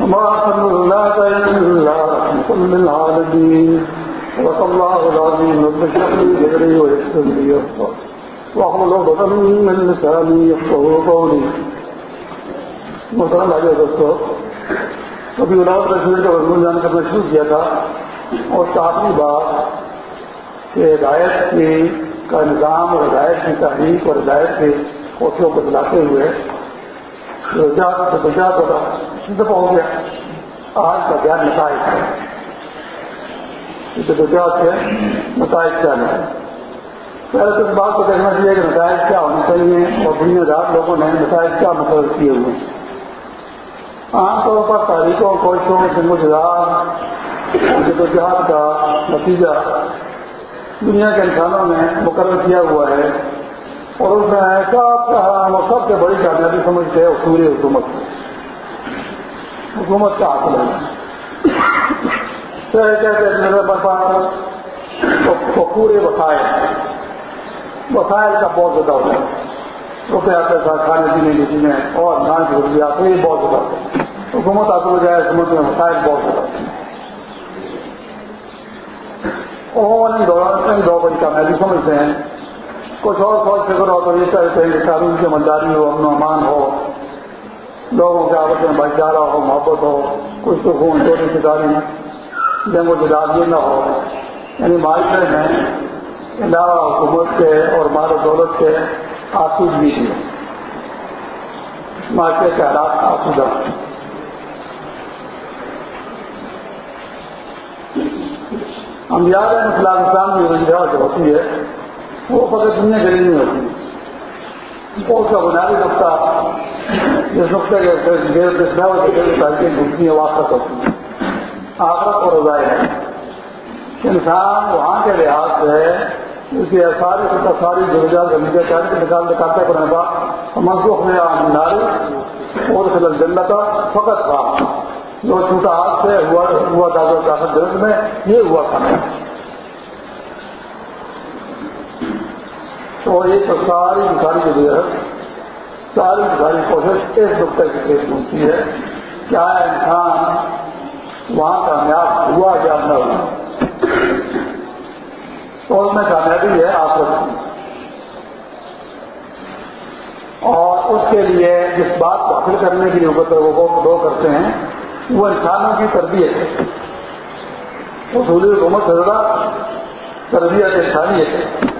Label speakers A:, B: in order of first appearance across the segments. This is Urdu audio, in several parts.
A: وما أرسلناك إلا رحمة للعالمين. صدق الله العظيم رب اشرح لي صدري ويسر لي أمري واحلل عقدة من لساني يفقهوا قولي. محترم بھائی دوستو ابھی اولاد رسول کا مضمون جان کرنا شروع کیا تھا اور آخری بات کہ ہدایت کی کا نظام اور ہدایت کی تحریک اور ہدایت کے کوششوں کو چلاتے ہوئے دفعہ ہو گیا۔ آج کا دھیان نتائج ہے۔ نتائج کیا ہے؟ پہلے تو اس بات کو دیکھنا چاہیے کہ نتائج کیا ہونے چاہیے اور دنیا دار لوگوں نے نتائج کیا مقرر کیے ہوئے۔ عام طور پر تاریخوں کوششوں جنگ و جہاد جدوجہد کا نتیجہ دنیا کے انسانوں نے مقرر کیا ہوا ہے۔ اور اس میں ایسا وہ سب سے بڑی کامیابی سمجھتے ہیں اصولی حکومت۔ حکومت کا حاصل ہے۔ کہتے تو پورے وسائل وسائل کا بہت زیادہ ہوتا ہے۔ روپیہ پیسہ کھانے پینے کی چیزیں اور دھان کی ضروریات یہ بہت زیادہ ہوتا ہے۔ حکومت حاصل ہو جائے حکومت میں وسائل بہت زیادہ ہوتے ہیں۔ اور ان دوران دو بڑی کامیابی سمجھتے ہیں۔ کچھ اور سوچ فکر ہو تو یہ چاہتے ہیں کہ قانون کی مزداری ہو، امن و امان ہو۔ لوگوں کے آپس میں بھائی چارہ ہو، محبت ہو کچھ تو خون چوری سکاری جنگ و جداد نہ ہو۔ یعنی معاشرے میں علاوہ حکومت کے اور مال و دولت کے آسودگی کی معاشرے کے حالات آسودہ ہم یاد ہیں اسلام اسلام کی وجہ جو ہوتی ہے، وہ فقط دنیا کے لیے نہیں ہوتی۔ وہ اس کا بنیادی نقطہ جس نقطے کے تاریخیں گھومتی ہے واقع ہوتی ہے آخرت اور رضائے ہے انسان وہاں کے لحاظ سے اس کی ساری کی ساری ضروریات زمین چاہتے کے نکال نکالتے کرنے کا منسوخ میں ناری اور فلم جنت فقط تھا جو چھوٹا ہاتھ سے ہوا ہوا دادا داخل جنت میں یہ ہوا تھا تو ایک تو ساری ساری جو ہے ساری ساری کوشش اس نقطے کی پیش ہوتی ہے کیا انسان وہاں کامیاب ہوا یا نہ ہوا؟ تو اس میں کامیابی ہے آفرت کی۔ اور اس کے لیے جس بات کو حاصل کرنے کے لیے وہ دو کرتے ہیں، وہ انسانوں کی تربیت ہے۔ اصولی حکومت حضرہ تربیت انسانیت ہے۔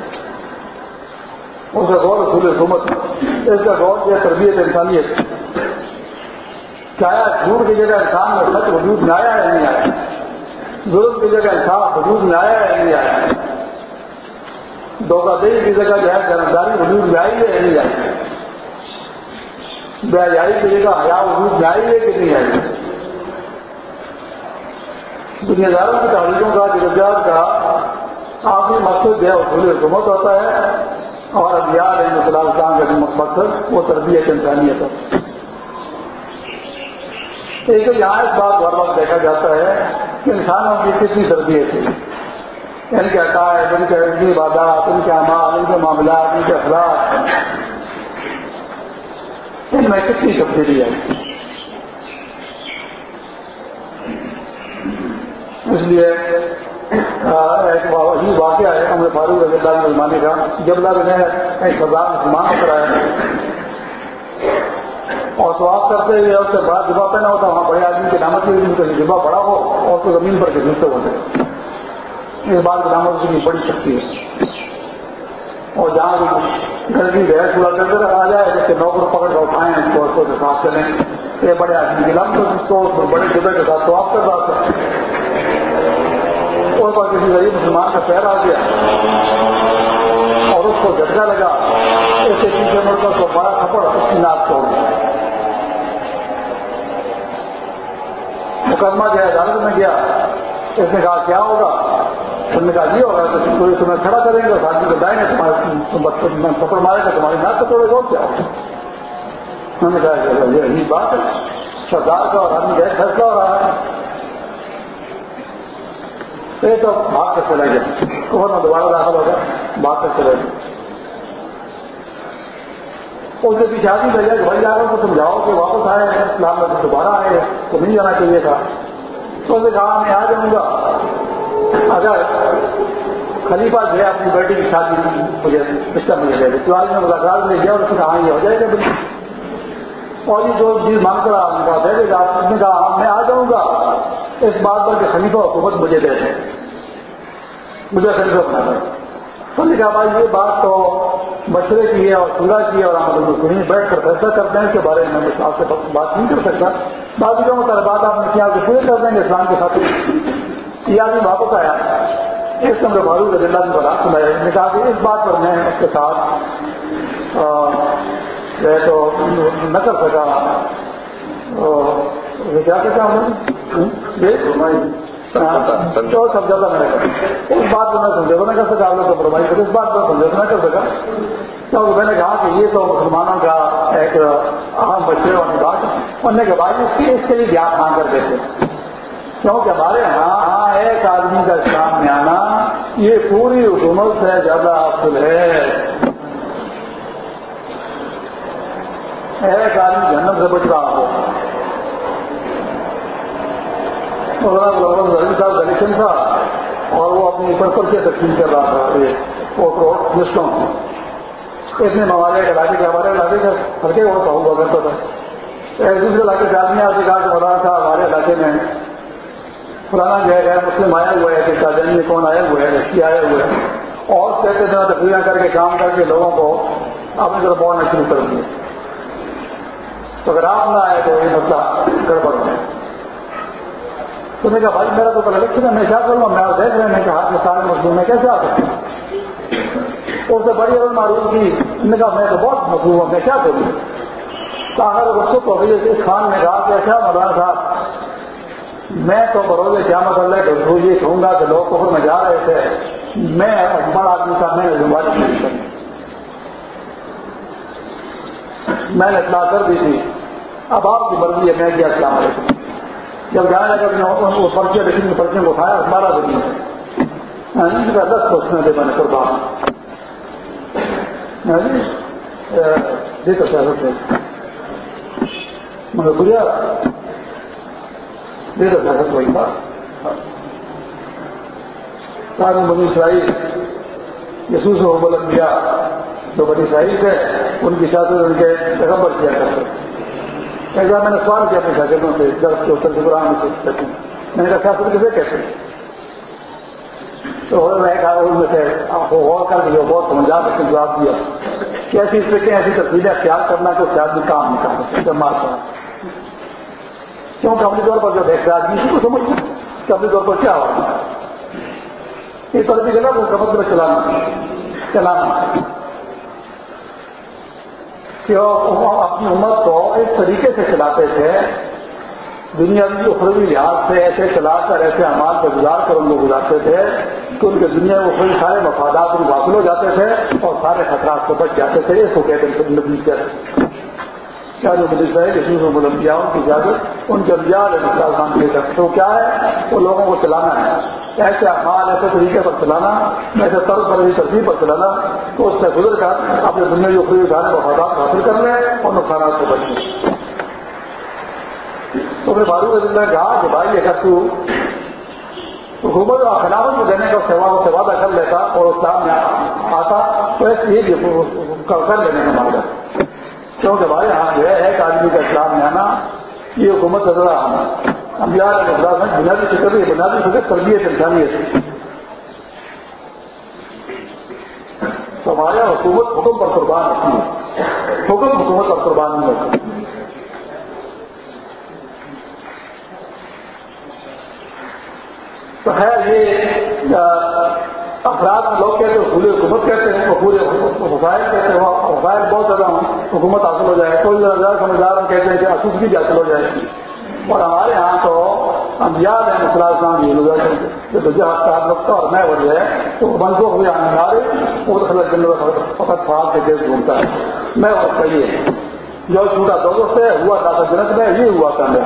A: اس کا غور اصول حکومت اس کا غور یہ تربیت انسانیت۔ چاہے جھوٹ کی جگہ انسان میں سچ وجود میں آیا ہے نہیں آیا؟ ظلم کی جگہ انصاف وجود میں آیا ہے نہیں آیا؟ دھوکہ دہی کی جگہ جو ہے، جانبداری وجود میں آئی ہے نہیں آئی؟ بیائی کی جگہ حیا وجود میں آئی ہے کہ نہیں آئی؟ دنیا داروں کی تحریکوں کا جدوجہد کا آخری مقصد جو ہے اصول حکومت ہوتا ہے۔ اور اب یاد ہے مسلم خان کا مقصد وہ تربیت انسانیت ہے۔ ایک یہاں اس بات بار بار دیکھا جاتا ہے کہ انسانوں کی کتنی تربیت ہے۔ ان کے عقائد، ان کے علمی عبادات، ان کے اعمال، ان کے معاملات، ان کے اخلاق۔ ان میں کتنی تبدیلی ہے اس لیے ہے رضی اللہ مسلمانی کا جب لگ نے ایک مسلمان ہو کر اور تو آپ کرتے ہوئے اس کے بعد جبا پہنا ہوتا وہاں بڑے آدمی کی نامت کی جبا بڑا ہو اور تو زمین پر گھستے ہوتے اس بات کی نامت کی، بڑی شکتی ہے۔ اور جہاں گھر کی بحث پورا کرتے رہا جائے جس کے نوکر پکڑ کر اٹھائیں اس کو اس کو صاف کریں یہ بڑے آدمی کی لم تو بڑے جبے کے ساتھ تو آپ کر رہا تھا۔ اور پر کسی غریب مسلمان کا پیر آ گیا اور اس کو جھٹکا لگا ایسے پیچھے مڑ کر تو بڑا کپڑ اس کی ناک توڑ دیا مقدمہ جو ہے عدالت میں گیا۔ اس نے کہا، کیا ہوگا؟ اس نے کہا، یہ ہوگا تو تمہیں کھڑا کریں گے اور آدمی کو ڈائیں گے، تمہارے پکڑ مارے گا، تمہاری ناک توڑے گا کیا ہوگا؟ انہوں نے کہا، یہ عجیب بات ہے۔ سردار کا اور آدمی کا فیصلہ ہو رہا ہے۔ یہ تو بھاگ کر چلے گیا کون دوبارہ داخل ہوگا بھاگ کر چلے گیا اس کے پیچھے آدمی بھیجا کہ بھائی جا رہا تو سمجھاؤ کہ واپس آئے ہیں، اسلام میں دوبارہ آئے تو نہیں جانا چاہیے تھا۔ تو اس نے کہا، میں آ جاؤں گا۔ اگر خلیفہ جو ہے اپنی بیٹی کی شادی مجھے رشتہ مجھے دے دے تو آج میں ملاقات لے گیا اور اس نے کہا، یہ ہو جائے گا بالکل اور یہ جو چیز مانگ کر آپ نے کہا دے دے گا اس نے کہا، میں آ جاؤں گا۔ اس بات پر کہ خلیفہ حکومت مجھے دے دے مجھے خلیفہ بنا دے تو نے کہا، بھائی، یہ بات تو مشورے کی ہے اور پورا کی ہے اور ہم لوگ بیٹھ کر فیصلہ کرتے ہیں اس کے بارے میں میں آپ سے بات نہیں کر سکتا۔ بعض جو طلبات آپ نے کیا کہ پورے کر دیں گے اسلام کے ساتھ یہ آدمی واپس آیا۔ اس نمبر بھارو رضی اللہ نے بات سنایا نے کہا کہ اس بات پر میں اس کے ساتھ جو تو نہ کر سکا کیا کہتا ہوں سمجھوتا میں نے اس بات کو میں سمجھوتا نہ کر سکا آپ لوگ کمپرومائز کر اس بات کو سمجھوتا نہ کر سکا کیونکہ میں نے کہا کہ یہ تو مسلمانوں کا ایک اہم بچے والی بات انہوں نے کہا بھائی اس کی اس کے لیے دھیان مانگ کر دیتے۔ کیونکہ ہمارے ہاں ایک آدمی کا اسلام میں آنا یہ پوری حکومت سے زیادہ حاصل ہے۔ ایک آدمی جنم سے بچ رہا ہو۔ مولانا صاحب کا الیکشن تھا اور وہ اپنی پرپر سے تقسیم کر رہا تھا وہ کروڑ لسٹوں اتنے ہمارے علاقے کے ہمارے علاقے کا ہلکے بہت ہوا کرتا تھا۔ ایک دوسرے علاقے سے آدمی آتے کہا کہ مولانا تھا، ہمارے علاقے میں پرانا جو ہے مسلم آیا ہوا ہے کہ شاہجہان میں کون آیا ہوا ہے لڑکی آیا ہوا ہے۔ اور کہتے تھے تقریریں کر کے کام کر کے لوگوں کو اپنی طرف بولنا شروع کر دیے تو اگر آپ نہ آئے تو یہ مسئلہ گڑبڑ ہے تو نے کہا، بھائی، میرا تو پہلے الیکشن ہے، میں کیا کروں گا؟ میں دیکھ رہے ہیں کہ ہاتھ میں سارے مسلم میں کیسے آ سکتا اس سے بڑی اگر معروف کی نے کہا، میں تو بہت مصروف ہوں، میں کیا کروں؟ تو اگر وہ اس خان نے کہا کہ کیا مولانا صاحب؟ میں تو بروز کیا مسئلہ ہے کہ یہ کہوں گا کہ لوگ کفر میں جا رہے تھے۔ میں بڑا آدمی تھا، میں نے ذمہ نہیں کری میں نے اطلاع کر دی تھی۔ اب آپ کی مرضی ہے، میں کیا السلام علیکم جب جانے لگا وہ پرچے لیکن پرچے کو اٹھایا، بارہ دن کا ہاں جی، دس سوچنے دے میں نے قربان۔ ہاں جی، دیکھو سر مگر بڑھیا دیکھو سیاست وہی بات۔ سارے بنی اسرائیل، یسوس و بلند جو بنی اسرائیل تھے، ان کی شادی ان کے پیغمبر کیا کرتے ایک بار میں نے سوال کیا اپنے شاگردوں سے درخت کے اتر قرآن میں کہتے ہیں۔ میں نے کہا سیاست کسے کہتے ہیں؟ تو میں کہا ان میں سے آپ کو غور کر کے بہت سمجھا سکتے جواب دیا۔ کہ ایسی فکریں ایسی تفصیلیں اختیار کرنا کہ اس سے آدمی کام نہیں کر سکتے مار کرنا کیونکہ اپنے طور پر جو دیکھ رہا آدمی کو سمجھ کہ اپنے طور پر کیا ہو ہے یہ طرف بھی غلط اس کا چلانا چلانا۔ کہ اپنی امت کو اس طریقے سے چلاتے تھے، دنیا کی اخروی لحاظ سے ایسے چلا کر، ایسے امال کو گزار کر ان کو گزارتے تھے کہ ان کے دنیا میں کوئی سارے مفادات ان حاصل ہو جاتے تھے اور سارے خطرات سے بچ جاتے تھے۔ اس کو کہتے ہیں نبی کہتے کیا جو ملک ہے، جس میں ملم ان کی اجازت، ان کے اندیال ہے لے کر کیا ہے؟ وہ لوگوں کو چلانا ہے۔ ایسے اعمال ایسے طریقے پر چلانا ایسے طرز پر ایسی ترتیب پر چلانا، تو اس سے گزر کر اپنے دنیا کی اخروی سارے مفادات حاصل کر لیں اور نقصانات سے بچ لیں تو میں فاروق نے کہا کہ بھائی اگر تو حکومت اور خلافت کو دینے کا سیوا سے وعدہ کر لیتا اور اسلام میں آتا، تو اس لیے کر لینے کا مانگا۔ کیونکہ بھائی ہاں جو ہے ایک آدمی کا اسلام میں آنا، یہ حکومت نظر آنا۔ ہم بہار میں بنیادی فکر ہے، بنیادی فکر تربیت انسانیت تو ہمارے حکومت حکم پر قربان رکھتی ہے۔ حکم حکومت پر قربان نہیں ہوتا تو خیر، یہ افراد لوگ کہتے ہیں، پورے حکومت کہتے ہیں پورے وسائل کہتے ہیں۔ وسائل بہت زیادہ حکومت حاصل ہو جائے، کوئی زیادہ سمجھدار ہم کہتے ہیں کہ اسوسگی بھی حاصل ہو جائے۔ اور ہمارے یہاں تو ہم یاد ہے مسئلہ اسلام کی کہ تو جہاں کا اور میں وجہ ہے تو بندوں ہوئے آنے آ وہ تو خلط جنگل فقط پھاڑ کے دیش گھومتا ہے۔ میں وہ کہیے جو چھوٹا دوست ہے، ہوا تھا جنت میں، یہ ہوا تھا میں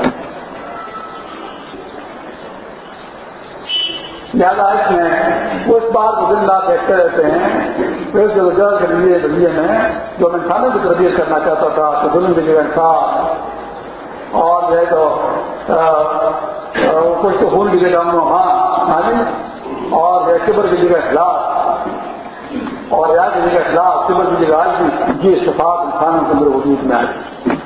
A: زیادہ اس میں اس بار کو دن رات دیکھتے رہتے ہیں اس جگہ کے لیے ذریعے میں جو میں کھانے کی تربیت کرنا چاہتا تھا، تو دلہن کی جگہ تھا۔ اور جو ہے تو کچھ تو خون کی جگہ ہاں ہاں جی؟ اور جو ہے کبر کی جگہ خلاف اور یاد کی جگہ خلاف کبر کی جگہ آج بھی یہ شفاف انسانوں کے اندر وجود میں آئی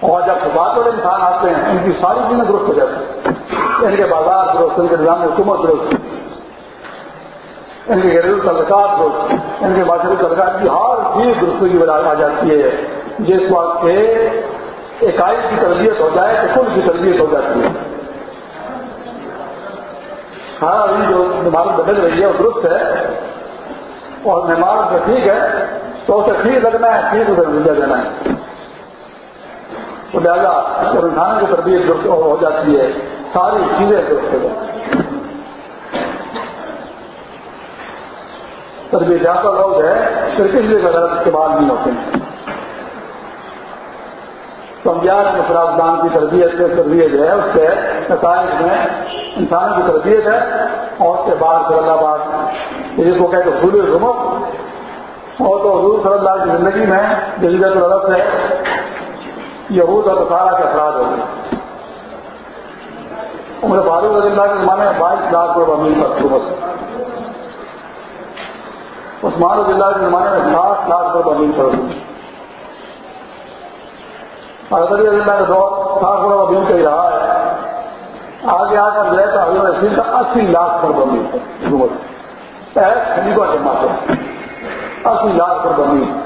A: اور جب سفارت والے انسان آتے ہیں، ان کی ساری چیزیں درست ہو جاتی ہیں ان کے بازار درست، ان کے نظام حکومت درست، ان کے گھریلو تعلقات درست، ان کے معاشرتی تعلقات کی ہر چیز درست کی آ جاتی ہے۔ جس وقت کے اکائی کی تربیت ہو جائے تو کل کی تربیت ہو جاتی ہے۔ ہاں ابھی جو عمارت بدل رہی ہے وہ درست ہے اور مہمان سے ٹھیک ہے تو اسے ٹھیک لگنا ہے ٹھیک اسے نتیجہ دینا ہے۔ تو لہٰذا جب انسان کی تربیت درست ہو جاتی ہے، ساری چیزیں درست ہو جاتی تربیت جاتا لوگ ہے پھر کسی بھی غلط استعمال نہیں ہوتے ہیں۔ سمجھا مسلمان کی تربیت سے تربیت ہے، اس سے نتائج میں انسانوں کی تربیت ہے۔ اور اس کے بعد صلی اللہ آباد جس کو کہتے پھول رمت اور تو حضور صلی اللہ کی زندگی میں جدید الرف ہے، یہود اور سارا کے افراد ہو گئے عمر فاروق رضی اللہ کے زمانے میں بائیس لاکھ روپے امیر پر عثمان رضی اللہ کے زمانے میں سات لاکھ روپے امیر پر حضرت رضی اللہ کا دور سات کروڑ ابھی کا ہی رہا ہے۔ آگے آ کر گئے تو حضرت رسیم کا اسی لاکھ کروڑ امیر حکومت۔ خلیفہ کے ماتھے اسی لاکھ کروڑ امیر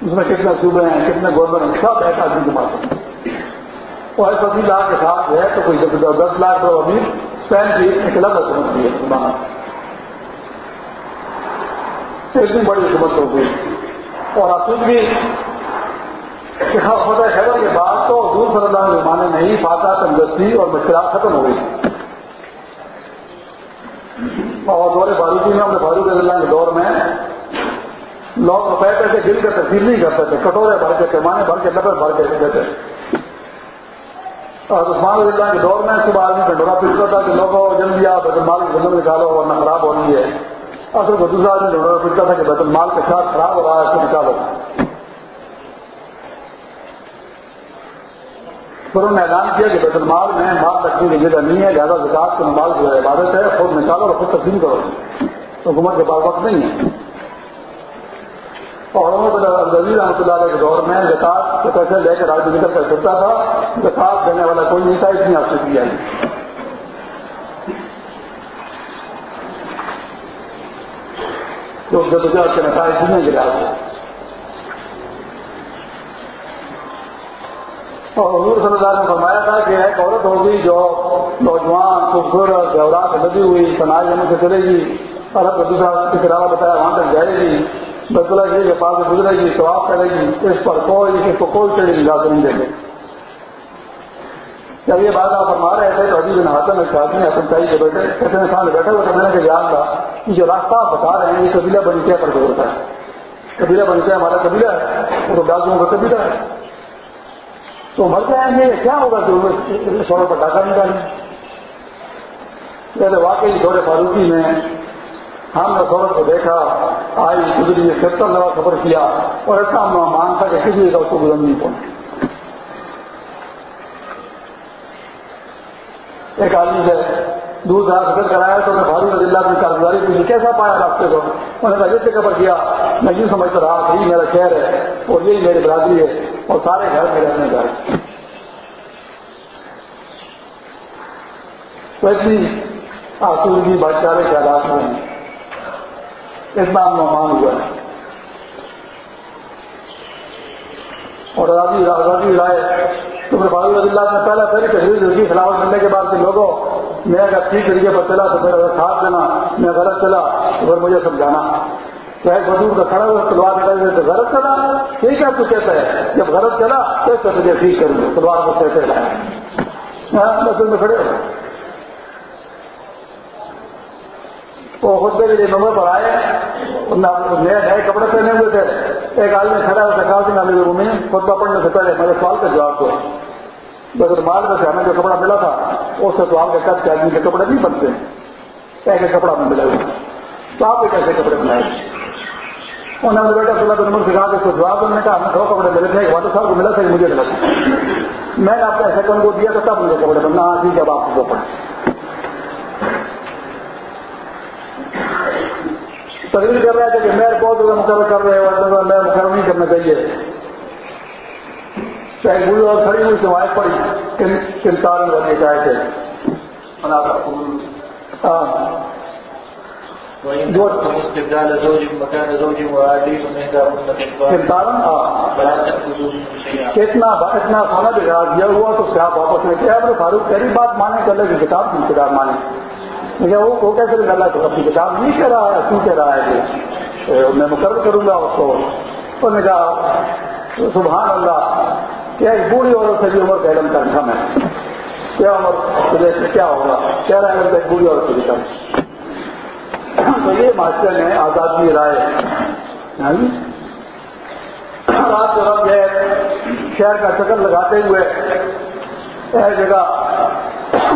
A: اس میں کتنے صوبے ہیں، کتنے گورنمنٹ سب ایک آدمی کے پاس اور پچیس لاکھ کے ساتھ ہے تو کوئی دس لاکھ تو ابھی اسپین کی ایک الگ حکومت کی ہے اتنی بڑی حکومت ہو گئی۔ اور آپ بھی فتح خبر کے بعد تو دور صلی اللہ کے زمانے میں ہی فاتح تندرستی اور مشکلات ختم ہو گئی۔ اور دور فاروقی میں، اپنے فاروق اللہ کے دور میں لوگ روپئے پیسے دل کا تقسیم نہیں کرتے تھے، کٹورے بھر کے، پیمانے بھر کے لبے بھر کے دیتے تھے۔ اور عثمان رضی اللہ کے دور میں صبح آدمی ڈھنڈورا پیٹتا تھا کہ لوگوں جلدی آپ بیت المال کی زندگی نکالو ورنہ خراب ہو رہی ہے اصل کو دوسرا آدمی ڈھنڈورا پیٹتا تھا کہ بیت المال کے ساتھ خراب ہو رہا ہے، اس کو نکالو پھر انہوں نے اعلان کیا کہ بیت المال میں مال رکھنے کی جگہ نہیں ہے زیادہ وکاس کے مال جو ہے عبادت ہے، خود نکالو اور خود تقسیم کرو۔ حکومت کے پاس وقت نہیں ہے۔ اور رضی رحمۃ اللہ علیہ کے دور میں زکات کے پیسے لے کر راجنیتر کر سکتا تھا زکات دینے والا کوئی نہیں تھا اتنی آپ سے کیا۔ جو جدوجہد کے نتائج نہیں گرا اور حضور صلی اللہ نے فرمایا تھا کہ ایک عورت ہوگی جو نوجوان، خوبصورت جوہرات لگی ہوئی تناز جمع یعنی سے چلے گی، اور دوسرا کے علاوہ بتایا، وہاں تک جائے گی۔ بیت اللہ جی کے پاس گزرے گی تو آپ کرے گی۔ اس پر کوئی، اس کو کوئی چڑی اجازت نہیں دے گے جب یہ بات آپ فرما رہے تھے تو ابھی دن ہاتھ میں آدمی حسن چاہیے کے بیٹھے کتنے انسان بیٹھے ہوئے تو میں نے جان تھا کہ جو راستہ آپ بتا رہے ہیں، یہ قبیلہ بنکیا پر گزرتا ہے۔ قبیلہ بنکیا ہمارا قبیلہ ہے، وہ تو ڈاکوں کا قبیلہ ہے۔ تو مر جائیں گے، کیا ہوگا جو سوروں پر ڈاکہ نکالیں پہلے واقعی دورے فاروقی میں ہم نے خبر کو دیکھا، آئی گزری ستر لگا خبر کیا، اور ایسا ہم مانتا کہ کسی کا اس کو گزر نہیں پہنچ ایک آدمی سے دور دراز فکر کرایا تو میں بھاری رضی اللہ کی کارگزاری کی۔ کیسا پایا راستے کو؟ انہوں نے جیسے خبر کیا۔ میں یوں سمجھتا رہا یہی میرا شہر ہے اور یہی میری برادری ہے اور سارے گھر میں رہنے گھر تو اتنی آسودگی بھائی چارے کے حالات میں اتنا نعمان ہوا۔ ہے اور راضی راضی رائے تو پھر فاروق رضی اللہ نے پہلے پھر تحریر ہوگی خلافت ملنے کے بعد سے لوگوں، میں اگر ٹھیک طریقے پر چلا تو پھر اگر ساتھ دینا، میں غلط چلا تو پھر مجھے سمجھانا۔ چاہے بزرگ کا کھڑا ہوا تلوار نکال تو غرض چلا۔ یہی کیا کچھ کہتا ہے، جب غرض چلا تو تجھے ٹھیک کروں گا تلوار کو کیسے لایا مسجد میں کھڑے ہو۔ وہ خود کے لیے نمبر پر آئے نئے نئے کپڑے پہنے ہوئے تھے۔ ایک آدمی کھڑا ہوا تھا کافی نالی روم میں خطبہ پڑھنے سے پہلے میرے سوال کا جواب دو۔ اگر مال میں سے ہمیں جو کپڑا ملا تھا، اس سے تو آپ کے کب آدمی کے کپڑے نہیں بنتے۔ ایسے کپڑا میں ملا ہوا تو آپ ایک ایسے کپڑے بنائے؟ انہوں نے بیٹا سولہ نمبر سکھا کے جواب دینے کا، ہمیں دو کپڑے ملے تھے واٹر صاحب کو ملا تھا مجھے ملا تھا۔ میں نے آپ کا ایسا کو دیا تھا تب مجھے کپڑے بننا۔ ہاں ٹھیک ہے آپ کو پڑے تقریر کر رہے تھے کہ میں بہت زیادہ مقرر کر رہے ہیں میں مقرر نہیں کرنا چاہیے۔ بوڑھی اور کھڑی ہوئی سوائے پڑی کن تارن بنے چاہے تھے کتنا اتنا سونا دیا ہوا تو کیا واپس میں کیا فاروق تیری بات مانے کر لے کہ کتاب کی کتاب مانے۔ لیکن وہ کیسے نکالا تو اپنی کتاب نہیں کہہ رہا ہے کیوں کہہ رہا ہے کہ میں مقرر کروں گا اس کو۔ انہوں نے کہا سبحان اللہ کیا ایک بوڑھی عورت سے بھی عمر کا علم کا کم ہے؟ کیا عمر تجھے کیا ہوگا؟ کیا رہا ہے ایک بوڑھی عورت سے بھی کم تو یہ ماسٹر نے آزادی رائے یعنی رات کو رب ہے شہر کا چکر لگاتے ہوئے ایک جگہ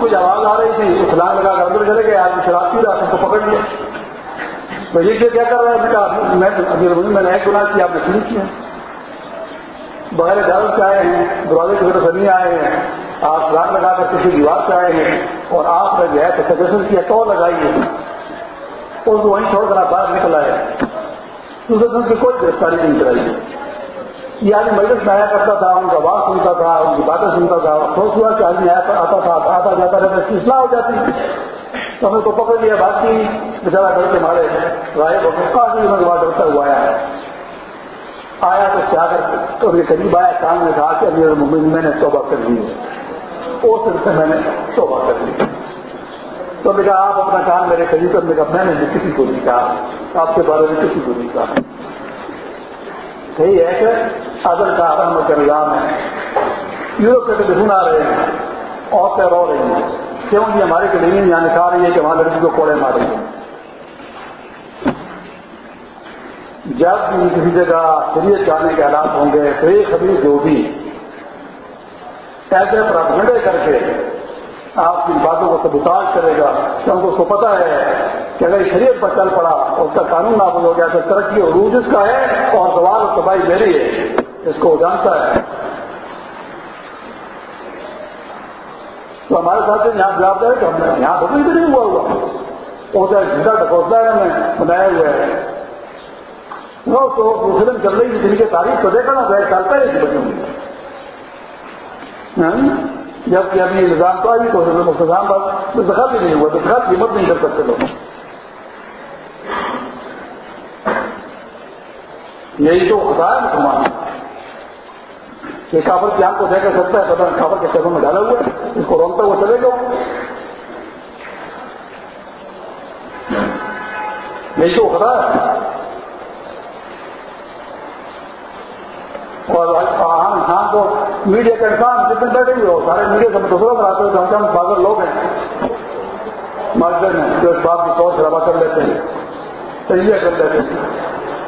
A: کچھ آواز آ رہی تھی اسلام لگا کر اندر چلے گئے، آج شراب پی رہا کو پکڑ لیا۔ تو یہ کیا کر رہا ہے میں میں نے ایک گنا کیا، آپ نے شروع کیا۔ بغیر دارت سے آئے ہیں، دروازے کی طرف نہیں آئے ہیں، آپ سلام لگا کر کسی دیوار سے آئے ہیں اور آپ نے جو ہے سجیشن کیا تو لگائی ہے۔ اور وہ وہیں چھوڑ کر آپ باہر نکل آئے۔ دوسرے دن کی کوئی گرفتاری نہیں کرائی۔ یہ آدمی مجلس میں آیا کرتا تھا، ان کا آواز سنتا تھا، ان کی باتیں سنتا تھا۔ سوچ ہوا کہ آدمی آتا تھا، آتا جاتا رہتا، اس کی اصلاح ہو جاتی۔ تو ہمیں تو پکڑ لیا، بات کی۔ بچارا ڈر کے مارے رائے کافی میں ڈرتا ہوا آیا۔ آیا تو کیا کر تو یہ قریب آیا کام نے کہا کہ ابھی ممبئی میں نے توبہ کر لی۔ ہے اس سے میں نے توبہ کر لی۔ تو نے کہا، آپ اپنا کام میرے قریب کرنے کا، میں نے کسی کو نہیں کہا۔ آپ کے بارے میں کسی کو نہیں کہا۔ صحیح ہے کہ ادر کا آرم کا نظام ہے۔ یوروپ کے دشمن آ رہے ہیں عورتیں رو رہی ہیں۔ کیوں؟ جی ہمارے کے لیے یہاں نکال رہی ہے کہ وہاں لڑکی کو کوڑے مارے ہیں جب بھی کسی جگہ شریعت جانے کے حالات ہوں گے تو یہ خبر جو بھی ایسے پراپگنڈے کر کے آپ کی باتوں کو سبوتاج کرے گا کیونکہ اس کو پتا ہے کہ اگر شریعت پر چل پڑا اور اس کا قانون نافذ ہو گیا تو ترقی اور روز اس کا ہے اور سوال اور تباہی میری ہے۔ اس کو جانتا ہے۔ تو ہمارے ساتھ یہاں جواب ہے کہ ہم نے یہاں بھی نہیں ہوا ہوا۔ وہ جھنڈا ڈکوستا ہے انہوں نے بنایا ہوا ہے۔ وہ تو فلم چل رہی تھی جن کی تاریخ تو دیکھا نا بھائی چلتا ہے اس بچوں میں جبکہ ابھی نظام تو آئی تو نظام بات دکھا بھی نہیں ہوا، تو دکھا قیمت نہیں کر سکتے لوگ۔ یہی تو خدا ہے مسلمان۔ یہ کافر کی آنکھ کو دیکھ سکتا ہے پتا کافر کے قدم میں ڈالا ہوا ہے، اس کو روکتا ہوا چلے گا۔ یہی تو خدا ہے اور ہم انسان کو میڈیا کے انسان جتنے بیٹھے ہوئے ہو، سارے میڈیا سے دوسروں پر آتے ہیں ہم بازر لوگ ہیں۔ مارکیٹ میں جو اس بات کی طور سے کر لیتے ہیں، تجزیہ کر لیتے ہیں۔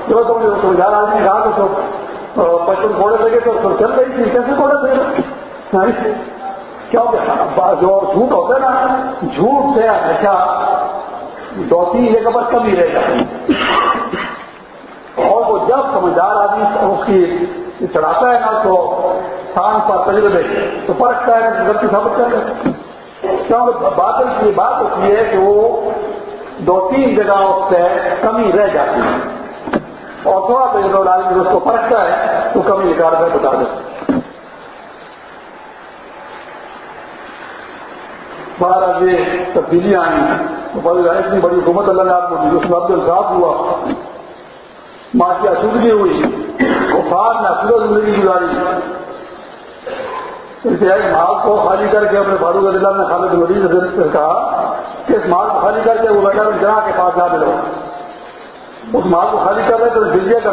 A: جو تم جو سمجھا آدمی کہا تو بچپن گھوڑے لگے تو چل رہی تھی، کیسے گھوڑے لگے؟ ہاں، کیوں ہاں، جو جھوٹ ہوتا ہے نا، جھوٹ سے ہمیشہ دو تین یہ خبر کمی رہ جاتی اور وہ جب سمجھدار آدمی اس کی چڑھاتا ہے نا، تو شان پر تجربے تو فرق پرکھتا ہے؟ غلطی ثابت کر لیتے کیونکہ بادل کی بات ہوتی ہے کہ وہ دو تین جگہوں سے کمی رہ جاتی ہے۔ اور تھوڑا سا جو آدمی اس کو پرکھتا ہے، تو کمی نکال کر بتا دے بارہ یہ تبدیلیاں آئی تو اتنی بڑی حکومت اللہ نے آپ کو دی اس میں عبد الصاف ہوا۔ ماں کی آسودگی ہوئی۔ وہ بعد میں اصل زندگی گزاری۔ اس مال کو خالی کر کے اپنے فاروق اللہ نے خالد مریض سے کہا کہ اس مال کو خالی کر کے وہ بیٹھا جہاں کے پاس جا ملو اس مال کو خالی کر رہے تو دلیا کا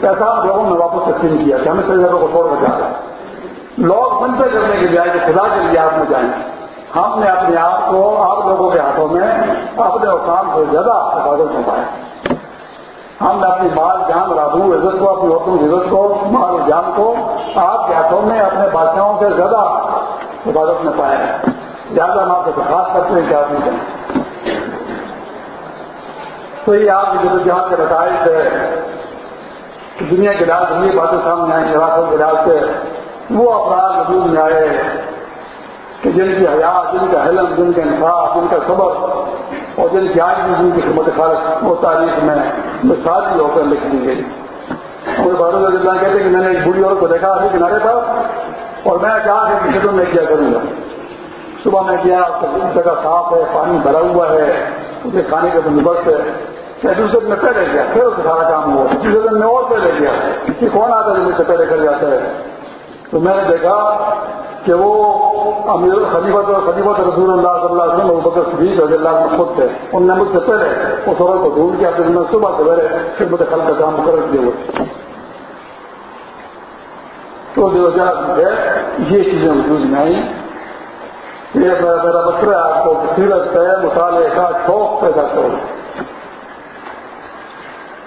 A: پیسہ لوگوں نے واپس تقسیم کیا کہ ہمیں سری کو چھوڑ کر جا رہے لوگ منتے کرنے کے بجائے کہ خدا کے لیے آپ میں جائیں، ہم نے اپنے آپ کو آپ لوگوں کے ہاتھوں میں اپنے اوقام سے زیادہ حفاظت میں پایا ہم نے اپنی مال جان رابو عزت کو، اپنی عورتوں عزت کو، مال جان کو آپ کے ہاتھوں میں، اپنے بادشاہوں سے زیادہ حفاظت میں پایا ہے زیادہ ہم آپ سے درخواست کرتے ہیں کہ آپ نہیں تو یہ آپ کی جدوجہد کے نتائج ہے۔ دنیا کے علاج دنیا باتیں سامنے آئیں شرافت کے علاج سے وہ افراد وجود میں آئے کہ جن کی حیات جن کا حلم، جن کا انصاف جن کا سبق اور جن کی آج بھی کی خدمت خالص وہ تاریخ میں مثالی ہو کر لکھ دی گئی۔ مجھے بہت اللہ کہتے کہ میں نے ایک بڑھی عورت کو دیکھا ابھی کنارے تھا اور میں کہا کہ کسی میں کیا کروں گا۔ صبح میں کیا جگہ صاف ہے، پانی بھرا ہوا ہے، اسے کھانے کا بندوبست ہے۔ میں دوسرے دن میں پہلے گیا، پھر اس سارا کام ہوا۔ دوسرے دن میں اور پہلے گیا کہ کون آتا ہے جو مجھ سے پہلے کر جاتا ہے؟ تو میں نے دیکھا کہ وہ امیر خلیفت اور خلیفت رسول اللہ صلی اللہ علیہ وسلم بکر صدیق رضی اللہ عنہ خود تھے۔ ان نے مجھ سے پہلے اس عورت کو ڈھونڈ کیا پھر میں صبح سویرے خدمت خل کا کام مقرر کیے ہوئے۔ تو جو ہے، یہ چیزیں وجود میں آئی یہ میرا مطلب ہے، آپ کو سیرت ہے، مطالعے کا شوق پیدا کرو۔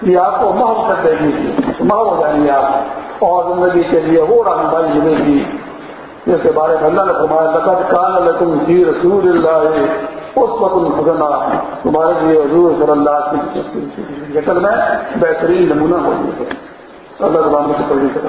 A: یہ آپ کو محبت دے گی محب ہو جائیں گے آپ۔ اور زندگی کے لیے وہ رہنمائی ملے گی۔ جس کے بارے میں اللہ نے فرمایا، لقد کان لکم فی رسول اللہ اس وقت خزنہ تمہارے لیے حضور صلی اللہ کی شکل میں بہترین نمونہ موجود ہے اللہ زبان سے پڑھنے کے